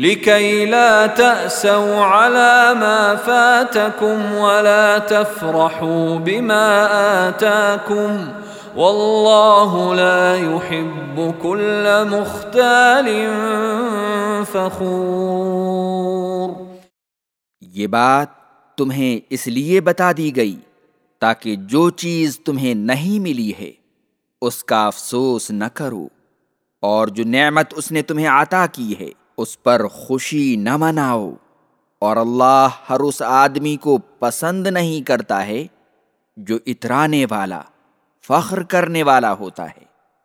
لكي لا تأسوا على ما فاتكم ولا تفرحوا بما آتاكم والله لا يحب كل مختال فخور۔ یہ بات تمہیں اس لیے بتا دی گئی تاکہ جو چیز تمہیں نہیں ملی ہے، اس کا افسوس نہ کرو اور جو نعمت اس نے تمہیں عطا کی ہے اس پر خوشی نہ مناؤ۔ اور اللہ ہر اس آدمی کو پسند نہیں کرتا ہے جو اترانے والا، فخر کرنے والا ہوتا ہے۔